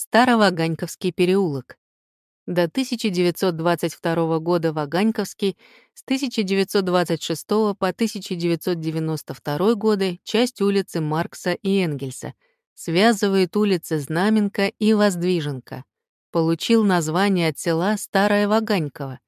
Староваганьковский переулок. До 1922 года Ваганьковский, с 1926 по 1992 годы часть улицы Маркса и Энгельса, связывает улицы Знаменка и Воздвиженка. Получил название от села Старое Ваганьково.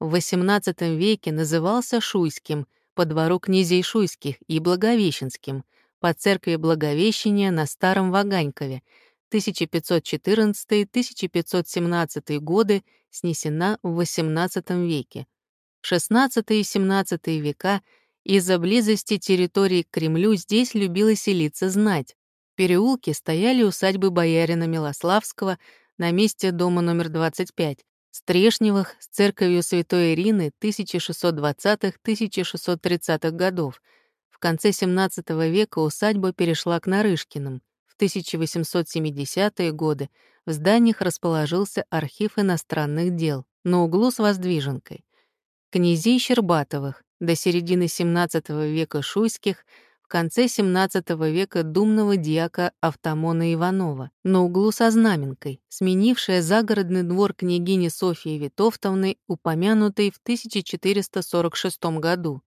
В XVIII веке назывался Шуйским, по двору князей Шуйских и Благовещенским, по церкви Благовещения на Старом Ваганькове — 1514-1517 годы снесена в XVIII веке. XVI и XVII века из-за близости территории к Кремлю здесь любила селиться знать. В переулке стояли усадьбы боярина Милославского на месте дома номер 25, Стрешневых с церковью Святой Ирины 1620-1630-х годов. В конце XVII века усадьба перешла к Нарышкиным — в 1870-е годы в зданиях расположился архив иностранных дел на углу с Воздвиженкой. Князей Щербатовых до середины XVII века Шуйских, в конце XVII века думного дьяка Автомона Иванова на углу со Знаменкой, сменившая загородный двор княгини Софии Витовтовны, упомянутой в 1446 году.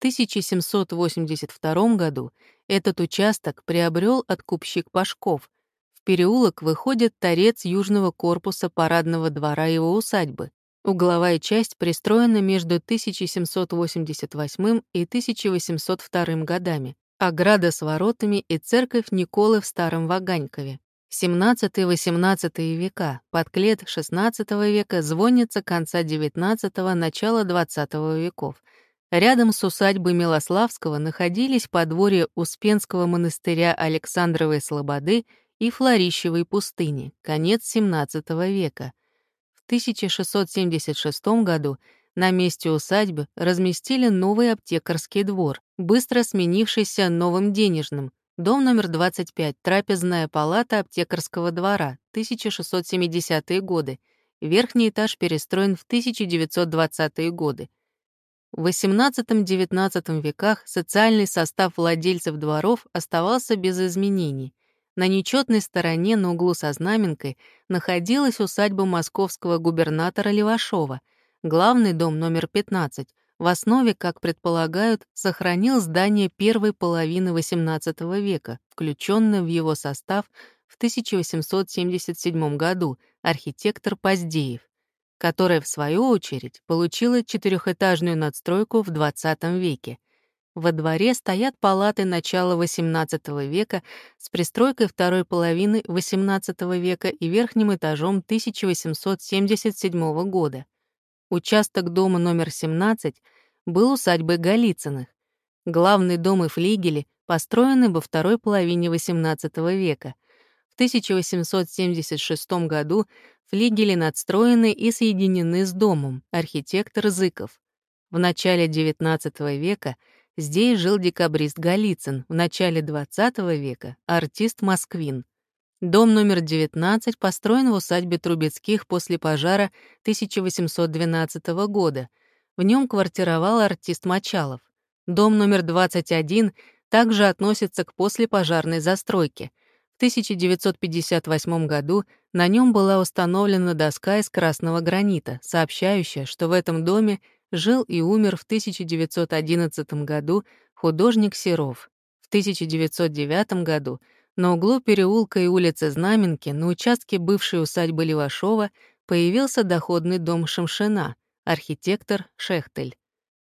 1782 году этот участок приобрел откупщик Пашков. В переулок выходит торец южного корпуса парадного двора его усадьбы. Угловая часть пристроена между 1788 и 1802 годами. Ограда с воротами и церковь Николы в Старом Ваганькове. 17-18 века, подклет XVI века, звонница конца XIX – начала XX веков — Рядом с усадьбой Милославского находились подворья Успенского монастыря Александровой Слободы и Флорищевой пустыни, конец XVII века. В 1676 году на месте усадьбы разместили новый аптекарский двор, быстро сменившийся новым денежным, дом номер 25, трапезная палата аптекарского двора, 1670-е годы, верхний этаж перестроен в 1920-е годы. В XVIII-XIX веках социальный состав владельцев дворов оставался без изменений. На нечетной стороне на углу со знаменкой находилась усадьба московского губернатора Левашова, главный дом номер 15, в основе, как предполагают, сохранил здание первой половины XVIII века, включенное в его состав в 1877 году архитектор Поздеев которая, в свою очередь, получила четырехэтажную надстройку в XX веке. Во дворе стоят палаты начала XVIII века с пристройкой второй половины XVIII века и верхним этажом 1877 года. Участок дома номер 17 был усадьбой Голицыных. Главный дом и флигели построены во второй половине XVIII века. В 1876 году Флигели надстроены и соединены с домом, архитектор Зыков. В начале XIX века здесь жил декабрист Голицын, в начале XX века — артист Москвин. Дом номер 19 построен в усадьбе Трубецких после пожара 1812 года. В нем квартировал артист Мочалов. Дом номер 21 также относится к послепожарной застройке. В 1958 году на нем была установлена доска из красного гранита, сообщающая, что в этом доме жил и умер в 1911 году художник Серов. В 1909 году на углу переулка и улицы Знаменки на участке бывшей усадьбы Левашова появился доходный дом Шамшина, архитектор Шехтель.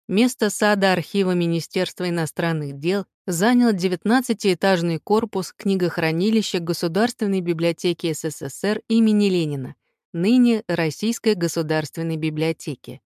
Место сада архива Министерства иностранных дел занял 19-этажный корпус книгохранилища Государственной библиотеки СССР имени Ленина, ныне Российской государственной библиотеки.